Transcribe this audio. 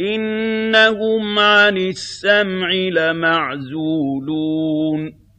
إِنَّهُمْ عَنِ السَّمْعِ لَمَعْزُولُونَ